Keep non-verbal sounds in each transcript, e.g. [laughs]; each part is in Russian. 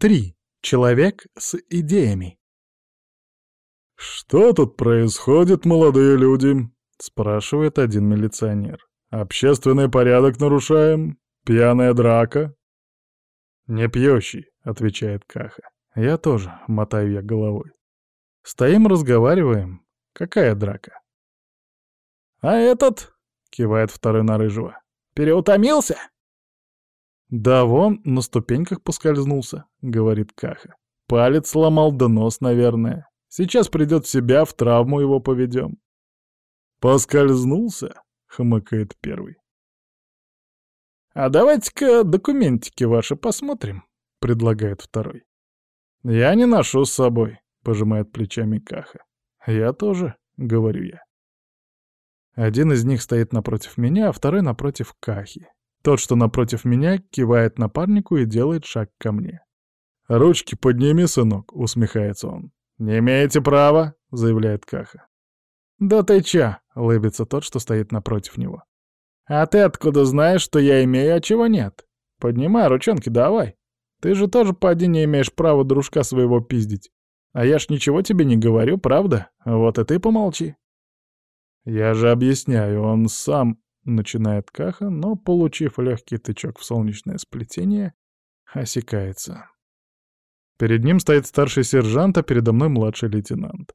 Три. Человек с идеями. «Что тут происходит, молодые люди?» — спрашивает один милиционер. «Общественный порядок нарушаем? Пьяная драка?» «Не пьющий», — отвечает Каха. «Я тоже», — мотаю я головой. «Стоим, разговариваем. Какая драка?» «А этот?» — кивает второй на рыжего. «Переутомился?» «Да вон, на ступеньках поскользнулся», — говорит Каха. «Палец сломал, да нос, наверное. Сейчас придет в себя, в травму его поведем». «Поскользнулся?» — хмыкает первый. «А давайте-ка документики ваши посмотрим», — предлагает второй. «Я не ношу с собой», — пожимает плечами Каха. «Я тоже», — говорю я. Один из них стоит напротив меня, а второй напротив Кахи. Тот, что напротив меня, кивает напарнику и делает шаг ко мне. «Ручки подними, сынок», — усмехается он. «Не имеете права», — заявляет Каха. «Да ты чё?» — улыбится тот, что стоит напротив него. «А ты откуда знаешь, что я имею, а чего нет? Поднимай ручонки, давай. Ты же тоже поди не имеешь права дружка своего пиздить. А я ж ничего тебе не говорю, правда? Вот и ты помолчи». «Я же объясняю, он сам...» Начинает Каха, но, получив легкий тычок в солнечное сплетение, осекается. Перед ним стоит старший сержант, а передо мной младший лейтенант.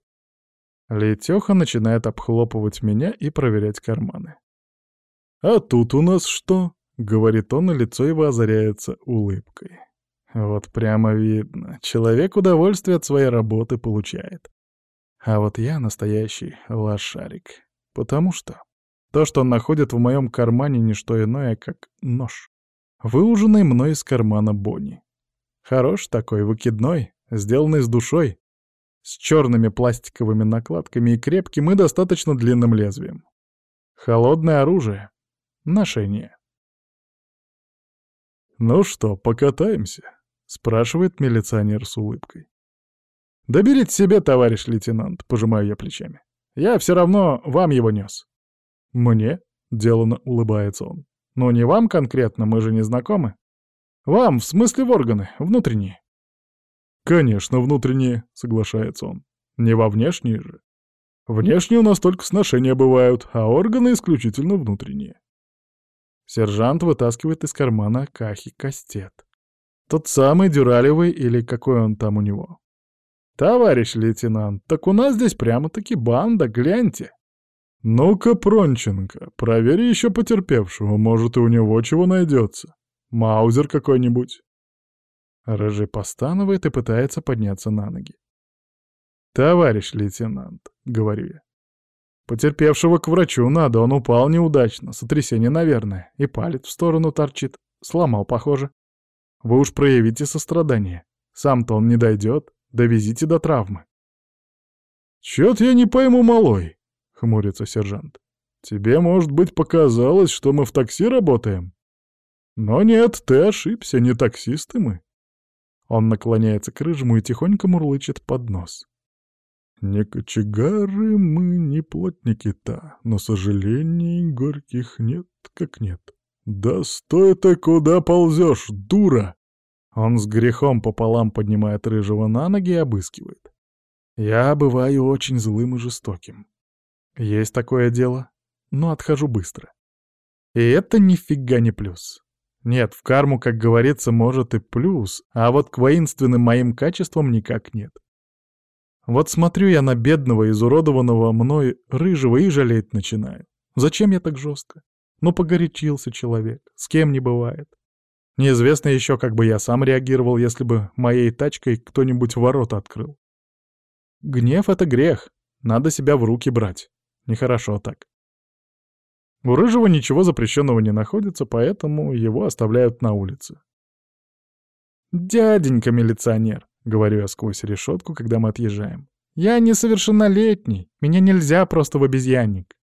Летёха начинает обхлопывать меня и проверять карманы. «А тут у нас что?» — говорит он, и лицо его озаряется улыбкой. Вот прямо видно, человек удовольствие от своей работы получает. А вот я настоящий лошарик. Потому что то, что он находит в моем кармане, не что иное, как нож. Выуженный мной из кармана Бонни. Хорош такой, выкидной, сделанный с душой, с черными пластиковыми накладками и крепким и достаточно длинным лезвием. Холодное оружие. Ношение. «Ну что, покатаемся?» — спрашивает милиционер с улыбкой. «Да себе, товарищ лейтенант», — пожимаю я плечами. «Я все равно вам его нес». «Мне?» — делано улыбается он. «Но не вам конкретно, мы же не знакомы. Вам, в смысле в органы, внутренние». «Конечно, внутренние», — соглашается он. «Не во внешние же. Внешние у нас только сношения бывают, а органы исключительно внутренние». Сержант вытаскивает из кармана Кахи кастет. Тот самый дюралевый или какой он там у него. «Товарищ лейтенант, так у нас здесь прямо-таки банда, гляньте!» «Ну-ка, Пронченко, проверь еще потерпевшего, может, и у него чего найдется. Маузер какой-нибудь». Рыжий постанывает и пытается подняться на ноги. «Товарищ лейтенант», — говорю я, — «потерпевшего к врачу надо, он упал неудачно, сотрясение, наверное, и палец в сторону торчит, сломал, похоже. Вы уж проявите сострадание, сам-то он не дойдет, довезите до травмы». «Чё-то я не пойму, малой», — хмурится сержант. «Тебе, может быть, показалось, что мы в такси работаем? Но нет, ты ошибся, не таксисты мы». Он наклоняется к рыжему и тихонько мурлычет под нос. «Не кочегары мы, не плотники-то, но сожалений горьких нет, как нет. Да стой ты, куда ползешь, дура!» Он с грехом пополам поднимает рыжего на ноги и обыскивает. Я бываю очень злым и жестоким. Есть такое дело, но отхожу быстро. И это нифига не плюс. Нет, в карму, как говорится, может и плюс, а вот к воинственным моим качествам никак нет. Вот смотрю я на бедного, изуродованного мной рыжего и жалеть начинаю. Зачем я так жестко? Ну, погорячился человек, с кем не бывает. Неизвестно еще, как бы я сам реагировал, если бы моей тачкой кто-нибудь ворота открыл. Гнев — это грех, надо себя в руки брать. Нехорошо так. У Рыжего ничего запрещенного не находится, поэтому его оставляют на улице. «Дяденька милиционер», — говорю я сквозь решетку, когда мы отъезжаем. «Я несовершеннолетний, меня нельзя просто в обезьянник».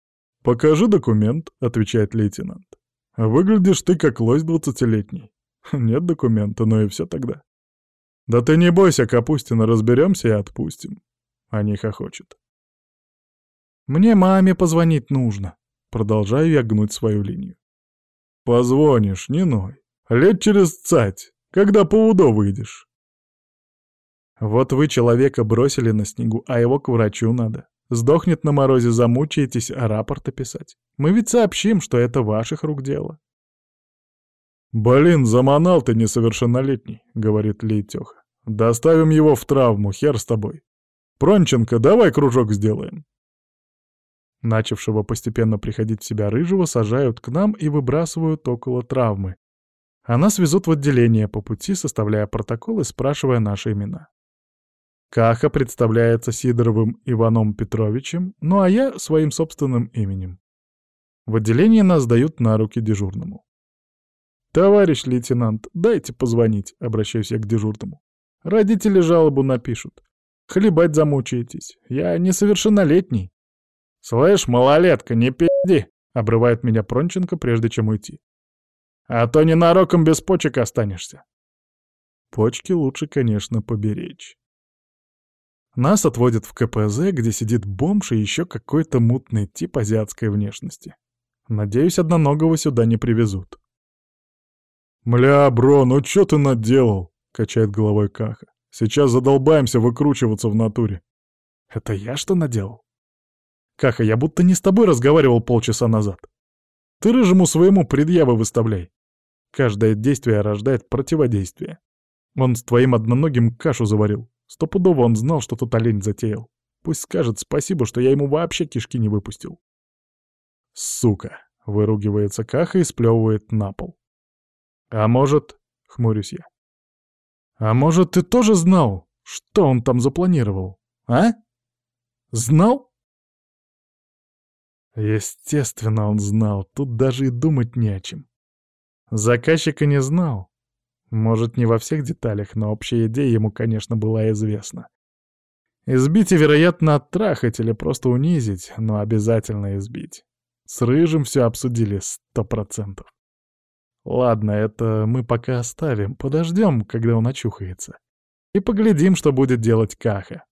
«Покажи документ», — отвечает лейтенант. «Выглядишь ты как лось двадцатилетний». [laughs] «Нет документа, но и все тогда». «Да ты не бойся, Капустина, разберемся и отпустим». Они хохочут. Мне маме позвонить нужно. Продолжаю я гнуть свою линию. Позвонишь, не ной. Лет через цать, когда по УДО выйдешь. Вот вы человека бросили на снегу, а его к врачу надо. Сдохнет на морозе, замучаетесь, а рапорты писать. Мы ведь сообщим, что это ваших рук дело. «Блин, заманал ты несовершеннолетний», — говорит Лейтёха. «Доставим его в травму, хер с тобой. Пронченко, давай кружок сделаем». Начавшего постепенно приходить в себя рыжего сажают к нам и выбрасывают около травмы. А нас везут в отделение по пути, составляя протокол и спрашивая наши имена. Каха представляется Сидоровым Иваном Петровичем, ну а я своим собственным именем. В отделении нас дают на руки дежурному. «Товарищ лейтенант, дайте позвонить», — обращаюсь я к дежурному. «Родители жалобу напишут. Хлебать замучаетесь. Я несовершеннолетний». «Слышь, малолетка, не пи***ди!» — обрывает меня Пронченко, прежде чем уйти. «А то ненароком без почек останешься». Почки лучше, конечно, поберечь. Нас отводят в КПЗ, где сидит бомж и еще какой-то мутный тип азиатской внешности. Надеюсь, одноногого сюда не привезут. «Мля, бро, ну чё ты наделал?» — качает головой Каха. «Сейчас задолбаемся выкручиваться в натуре». «Это я что наделал?» «Каха, я будто не с тобой разговаривал полчаса назад. Ты рыжему своему предъявы выставляй. Каждое действие рождает противодействие. Он с твоим одноногим кашу заварил. Стопудово он знал, что тут олень затеял. Пусть скажет спасибо, что я ему вообще кишки не выпустил». «Сука!» — выругивается Каха и сплевывает на пол. «А может...» — хмурюсь я. «А может, ты тоже знал, что он там запланировал, а? Знал?» Естественно, он знал, тут даже и думать не о чем. Заказчика не знал. Может, не во всех деталях, но общая идея ему, конечно, была известна. Избить и, вероятно, оттрахать или просто унизить, но обязательно избить. С Рыжим все обсудили сто процентов. Ладно, это мы пока оставим, подождем, когда он очухается. И поглядим, что будет делать Каха.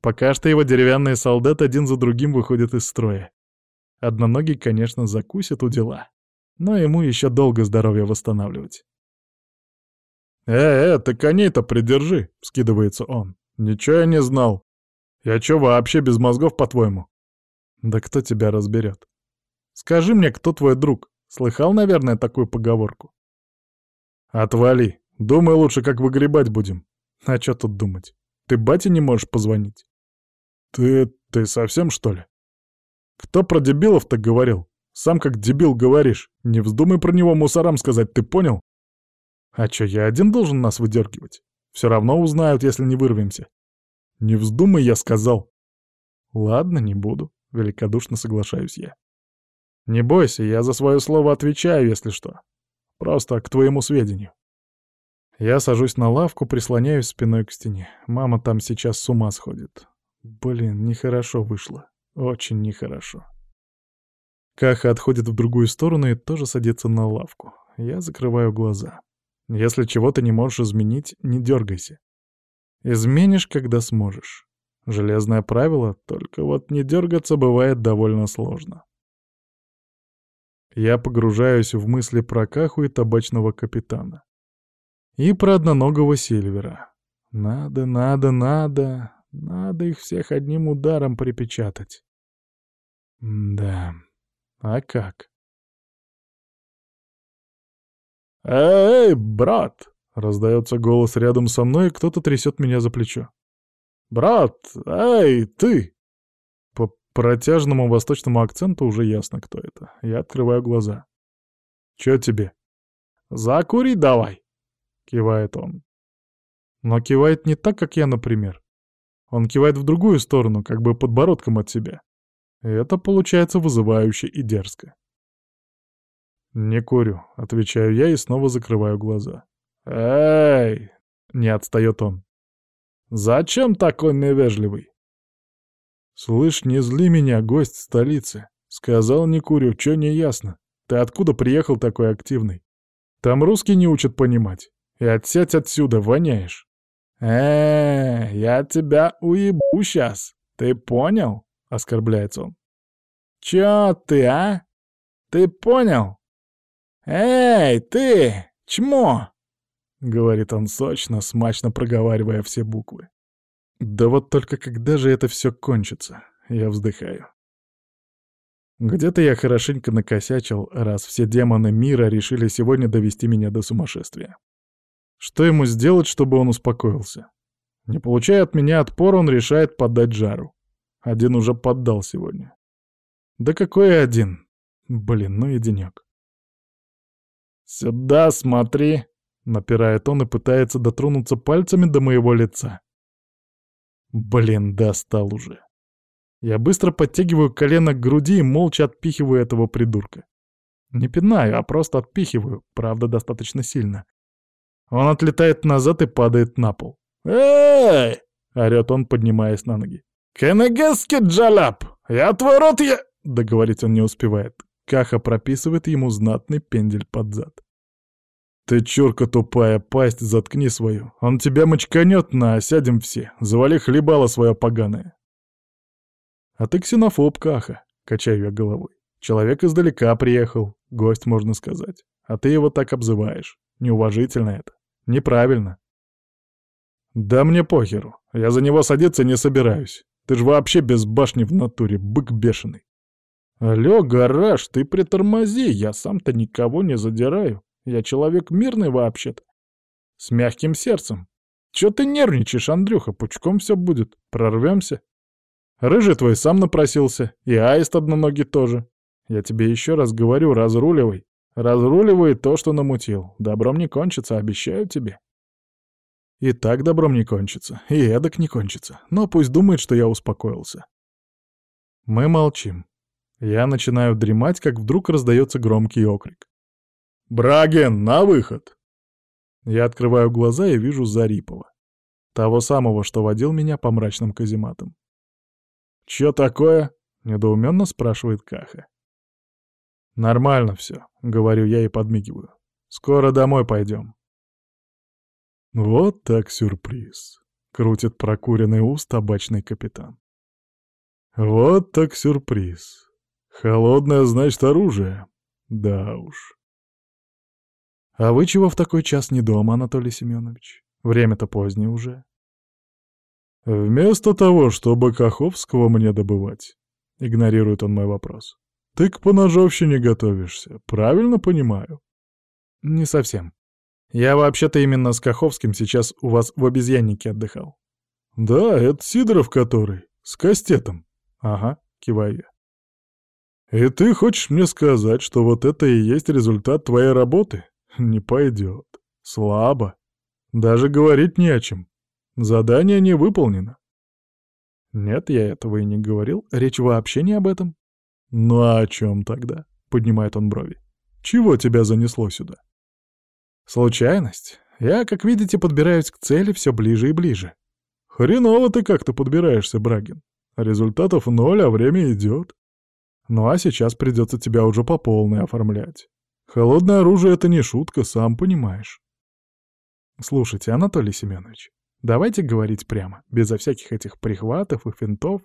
Пока что его деревянные солдаты один за другим выходят из строя. Одноногий, конечно, закусит у дела, но ему еще долго здоровье восстанавливать. «Э, э, ты коней-то придержи!» — скидывается он. «Ничего я не знал. Я чё, вообще без мозгов, по-твоему?» «Да кто тебя разберет? Скажи мне, кто твой друг?» Слыхал, наверное, такую поговорку? Отвали. Думай лучше, как выгребать будем. А что тут думать? Ты бате не можешь позвонить? Ты... ты совсем, что ли? Кто про дебилов-то говорил? Сам как дебил говоришь. Не вздумай про него мусорам сказать, ты понял? А чё, я один должен нас выдергивать? Все равно узнают, если не вырвемся. Не вздумай, я сказал. Ладно, не буду. Великодушно соглашаюсь я. Не бойся, я за свое слово отвечаю, если что. Просто к твоему сведению. Я сажусь на лавку, прислоняюсь спиной к стене. Мама там сейчас с ума сходит. Блин, нехорошо вышло. Очень нехорошо. Каха отходит в другую сторону и тоже садится на лавку. Я закрываю глаза. Если чего-то не можешь изменить, не дергайся. Изменишь, когда сможешь. Железное правило, только вот не дергаться бывает довольно сложно. Я погружаюсь в мысли про Каху и табачного капитана. И про одноногого Сильвера. Надо, надо, надо, надо их всех одним ударом припечатать. Да, а как? «Эй, брат!» — раздается голос рядом со мной, и кто-то трясет меня за плечо. «Брат! Эй, ты!» протяжному восточному акценту уже ясно, кто это. Я открываю глаза. «Чё тебе?» «Закури давай!» — кивает он. Но кивает не так, как я, например. Он кивает в другую сторону, как бы подбородком от себя. Это получается вызывающе и дерзко. «Не курю», — отвечаю я и снова закрываю глаза. «Эй!» — не отстает он. «Зачем такой невежливый?» «Слышь, не зли меня, гость столицы. Сказал не курю, чё не ясно. Ты откуда приехал такой активный? Там русский не учат понимать. И отсядь отсюда, воняешь». «Э, я тебя уебу сейчас. Ты понял?» — оскорбляется он. «Чё ты, а? Ты понял? Эй, ты, чмо!» — говорит он сочно, смачно проговаривая все буквы. Да вот только когда же это все кончится? Я вздыхаю. Где-то я хорошенько накосячил, раз все демоны мира решили сегодня довести меня до сумасшествия. Что ему сделать, чтобы он успокоился? Не получая от меня отпор, он решает подать жару. Один уже поддал сегодня. Да какой один? Блин, ну и денёк. «Сюда смотри!» — напирает он и пытается дотронуться пальцами до моего лица. Блин, достал уже. Я быстро подтягиваю колено к груди и молча отпихиваю этого придурка. Не пинаю, а просто отпихиваю, правда, достаточно сильно. Он отлетает назад и падает на пол. «Эй!» — орёт он, поднимаясь на ноги. «Кенегески джалап! Я твой рот, я...» Договорить он не успевает. Каха прописывает ему знатный пендель под зад. «Ты чурка тупая, пасть заткни свою. Он тебя мочканет на, сядем все. Завали хлебало свое поганое». «А ты ксенофоб, Каха», — качаю я головой. «Человек издалека приехал, гость, можно сказать. А ты его так обзываешь. Неуважительно это. Неправильно». «Да мне похеру. Я за него садиться не собираюсь. Ты ж вообще без башни в натуре, бык бешеный». «Алло, гараж, ты притормози, я сам-то никого не задираю. Я человек мирный вообще-то. С мягким сердцем. Чё ты нервничаешь, Андрюха, пучком все будет. Прорвемся. Рыжий твой сам напросился, и аист одноногий тоже. Я тебе еще раз говорю, разруливай. Разруливай то, что намутил. Добром не кончится, обещаю тебе. И так добром не кончится, и эдак не кончится. Но пусть думает, что я успокоился. Мы молчим. Я начинаю дремать, как вдруг раздается громкий окрик. «Браген, на выход!» Я открываю глаза и вижу Зарипова. Того самого, что водил меня по мрачным казематам. «Чё такое?» — недоуменно спрашивает Каха. «Нормально все, говорю я и подмигиваю. «Скоро домой пойдем. «Вот так сюрприз», — крутит прокуренный ус табачный капитан. «Вот так сюрприз. Холодное, значит, оружие. Да уж». «А вы чего в такой час не дома, Анатолий Семенович? Время-то позднее уже». «Вместо того, чтобы Каховского мне добывать», — игнорирует он мой вопрос, — «ты к поножовщине готовишься, правильно понимаю?» «Не совсем. Я вообще-то именно с Каховским сейчас у вас в обезьяннике отдыхал». «Да, это Сидоров который, с кастетом». «Ага», — киваю я. «И ты хочешь мне сказать, что вот это и есть результат твоей работы? Не пойдет. Слабо. Даже говорить не о чем. Задание не выполнено. Нет, я этого и не говорил. Речь вообще не об этом. Ну а о чем тогда? Поднимает он брови. Чего тебя занесло сюда? Случайность. Я, как видите, подбираюсь к цели все ближе и ближе. Хреново ты как-то подбираешься, Брагин. Результатов ноль, а время идет. Ну а сейчас придется тебя уже по полной оформлять. Холодное оружие — это не шутка, сам понимаешь. Слушайте, Анатолий Семенович, давайте говорить прямо, безо всяких этих прихватов и финтов.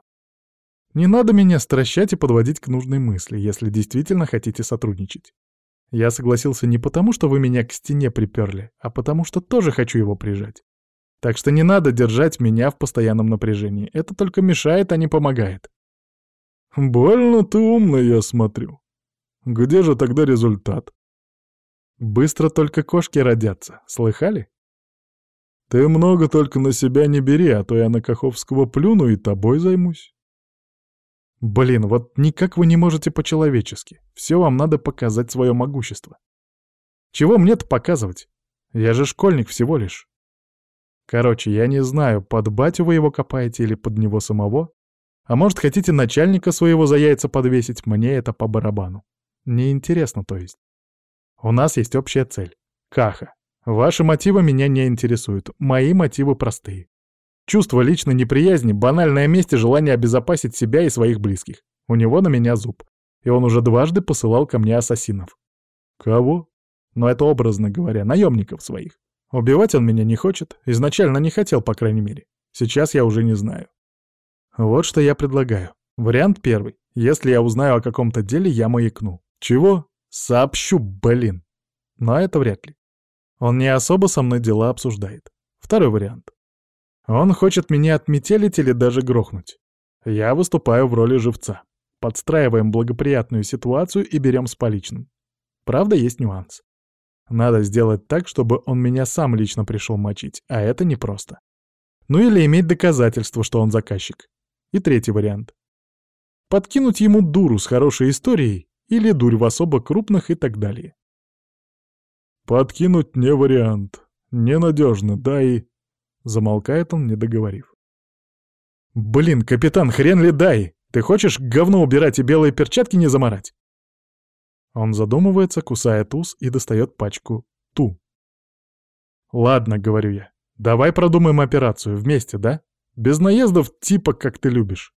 Не надо меня стращать и подводить к нужной мысли, если действительно хотите сотрудничать. Я согласился не потому, что вы меня к стене приперли, а потому что тоже хочу его прижать. Так что не надо держать меня в постоянном напряжении. Это только мешает, а не помогает. Больно ты умный, я смотрю. Где же тогда результат? Быстро только кошки родятся, слыхали? Ты много только на себя не бери, а то я на Каховского плюну и тобой займусь. Блин, вот никак вы не можете по-человечески. Все вам надо показать свое могущество. Чего мне-то показывать? Я же школьник всего лишь. Короче, я не знаю, под батю вы его копаете или под него самого. А может, хотите начальника своего за яйца подвесить, мне это по барабану. Неинтересно, то есть. У нас есть общая цель. Каха. Ваши мотивы меня не интересуют. Мои мотивы простые. Чувство личной неприязни, банальное месть и желание обезопасить себя и своих близких. У него на меня зуб. И он уже дважды посылал ко мне ассасинов. Кого? Но это образно говоря, наемников своих. Убивать он меня не хочет, изначально не хотел, по крайней мере. Сейчас я уже не знаю. Вот что я предлагаю. Вариант первый. Если я узнаю о каком-то деле, я маякну. Чего? Сообщу, блин. Но это вряд ли. Он не особо со мной дела обсуждает. Второй вариант. Он хочет меня отметелить или даже грохнуть. Я выступаю в роли живца. Подстраиваем благоприятную ситуацию и берем с поличным. Правда, есть нюанс. Надо сделать так, чтобы он меня сам лично пришел мочить, а это непросто. Ну или иметь доказательство, что он заказчик. И третий вариант. Подкинуть ему дуру с хорошей историей или дурь в особо крупных и так далее. Подкинуть не вариант. Ненадежно, да и... Замолкает он, не договорив. «Блин, капитан, хрен ли дай! Ты хочешь говно убирать и белые перчатки не заморать?» Он задумывается, кусает ус и достает пачку «Ту». «Ладно», — говорю я, — «давай продумаем операцию вместе, да? Без наездов типа, как ты любишь.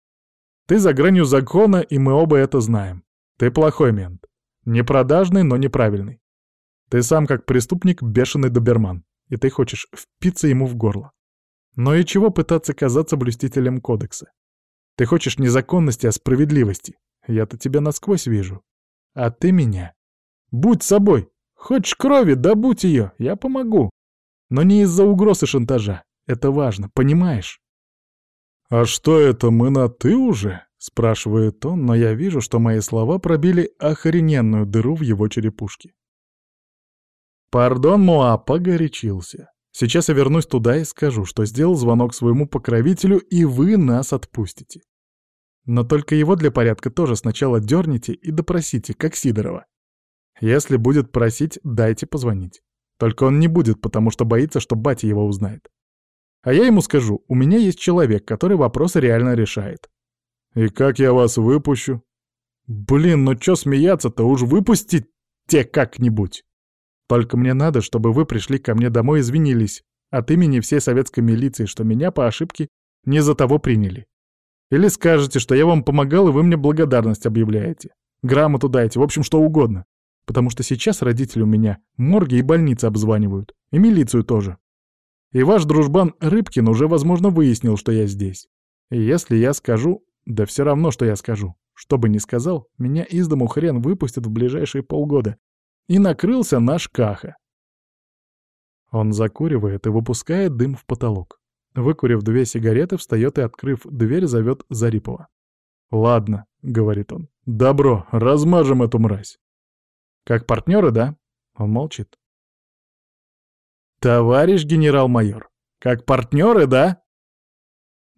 Ты за гранью закона, и мы оба это знаем. Ты плохой мент. Непродажный, но неправильный. Ты сам как преступник бешеный доберман, и ты хочешь впиться ему в горло. Но и чего пытаться казаться блюстителем кодекса? Ты хочешь не законности, а справедливости. Я-то тебя насквозь вижу. А ты меня. Будь собой. Хочешь крови, добудь ее, я помогу. Но не из-за угроз и шантажа. Это важно, понимаешь? «А что это, мы на «ты» уже?» — спрашивает он, но я вижу, что мои слова пробили охрененную дыру в его черепушке. «Пардон, Муа, погорячился. Сейчас я вернусь туда и скажу, что сделал звонок своему покровителю, и вы нас отпустите. Но только его для порядка тоже сначала дерните и допросите, как Сидорова. Если будет просить, дайте позвонить. Только он не будет, потому что боится, что батя его узнает. А я ему скажу, у меня есть человек, который вопросы реально решает. И как я вас выпущу? Блин, ну чё смеяться-то, уж выпустите как-нибудь. Только мне надо, чтобы вы пришли ко мне домой и извинились от имени всей советской милиции, что меня по ошибке не за того приняли. Или скажете, что я вам помогал, и вы мне благодарность объявляете. Грамоту дайте, в общем, что угодно. Потому что сейчас родители у меня морги и больницы обзванивают. И милицию тоже. И ваш дружбан Рыбкин уже, возможно, выяснил, что я здесь. И если я скажу, да все равно, что я скажу. Что бы ни сказал, меня из дому хрен выпустят в ближайшие полгода. И накрылся наш Каха. Он закуривает и выпускает дым в потолок. Выкурив две сигареты, встает и, открыв дверь, зовет Зарипова. «Ладно», — говорит он, — «добро, размажем эту мразь». «Как партнеры, да?» Он молчит. «Товарищ генерал-майор, как партнеры, да?»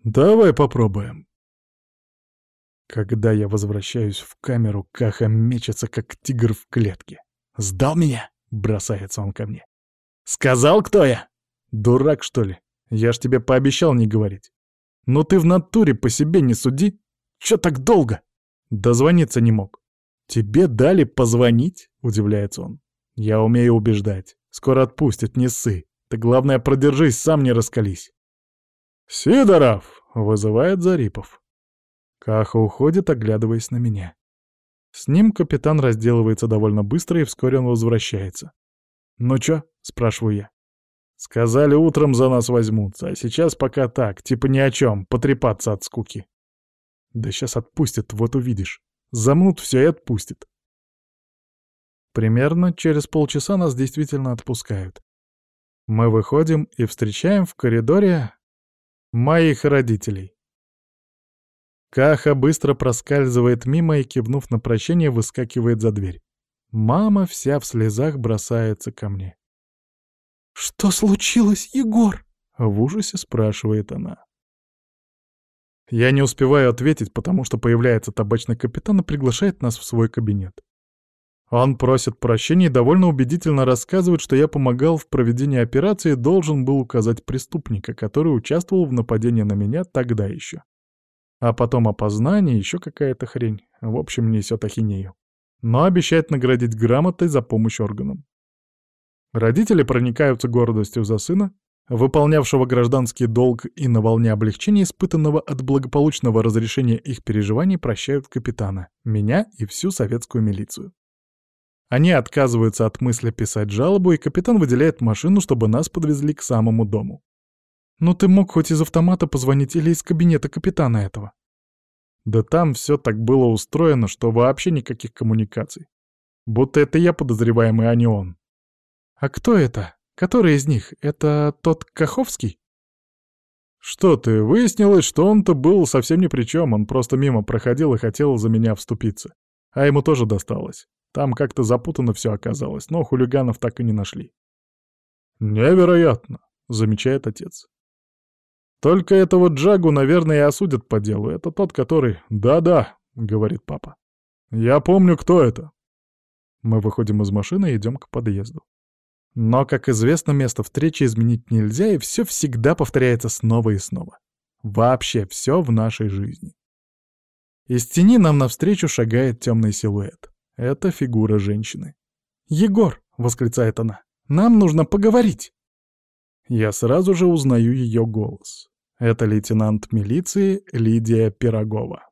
«Давай попробуем». Когда я возвращаюсь в камеру, Каха мечется, как тигр в клетке. «Сдал меня?» — бросается он ко мне. «Сказал, кто я?» «Дурак, что ли? Я ж тебе пообещал не говорить. Но ты в натуре по себе не суди. Чё так долго?» Дозвониться не мог. «Тебе дали позвонить?» — удивляется он. «Я умею убеждать. Скоро отпустят, не ссы. Ты, главное, продержись, сам не раскались. «Сидоров!» — вызывает Зарипов. Каха уходит, оглядываясь на меня. С ним капитан разделывается довольно быстро, и вскоре он возвращается. «Ну чё?» — спрашиваю я. «Сказали, утром за нас возьмутся, а сейчас пока так, типа ни о чем, потрепаться от скуки». «Да сейчас отпустят, вот увидишь. Замнут все и отпустят. Примерно через полчаса нас действительно отпускают. Мы выходим и встречаем в коридоре моих родителей. Каха быстро проскальзывает мимо и, кивнув на прощение, выскакивает за дверь. Мама вся в слезах бросается ко мне. «Что случилось, Егор?» — в ужасе спрашивает она. Я не успеваю ответить, потому что появляется табачный капитан и приглашает нас в свой кабинет. Он просит прощения и довольно убедительно рассказывает, что я помогал в проведении операции и должен был указать преступника, который участвовал в нападении на меня тогда еще. А потом опознание, еще какая-то хрень. В общем, несет ахинею. Но обещает наградить грамотой за помощь органам. Родители проникаются гордостью за сына, выполнявшего гражданский долг и на волне облегчения, испытанного от благополучного разрешения их переживаний, прощают капитана, меня и всю советскую милицию. Они отказываются от мысли писать жалобу, и капитан выделяет машину, чтобы нас подвезли к самому дому. «Ну ты мог хоть из автомата позвонить или из кабинета капитана этого?» Да там все так было устроено, что вообще никаких коммуникаций. Будто это я подозреваемый, а не он. «А кто это? Который из них? Это тот Каховский?» «Что ты, выяснилось, что он-то был совсем ни при чем, он просто мимо проходил и хотел за меня вступиться. А ему тоже досталось. Там как-то запутанно все оказалось, но хулиганов так и не нашли». «Невероятно», — замечает отец. «Только этого Джагу, наверное, и осудят по делу. Это тот, который...» «Да-да», — говорит папа. «Я помню, кто это». Мы выходим из машины и идем к подъезду. Но, как известно, место встречи изменить нельзя, и все всегда повторяется снова и снова. Вообще все в нашей жизни. Из тени нам навстречу шагает темный силуэт. Это фигура женщины. «Егор!» — восклицает она. «Нам нужно поговорить!» Я сразу же узнаю ее голос. Это лейтенант милиции Лидия Пирогова.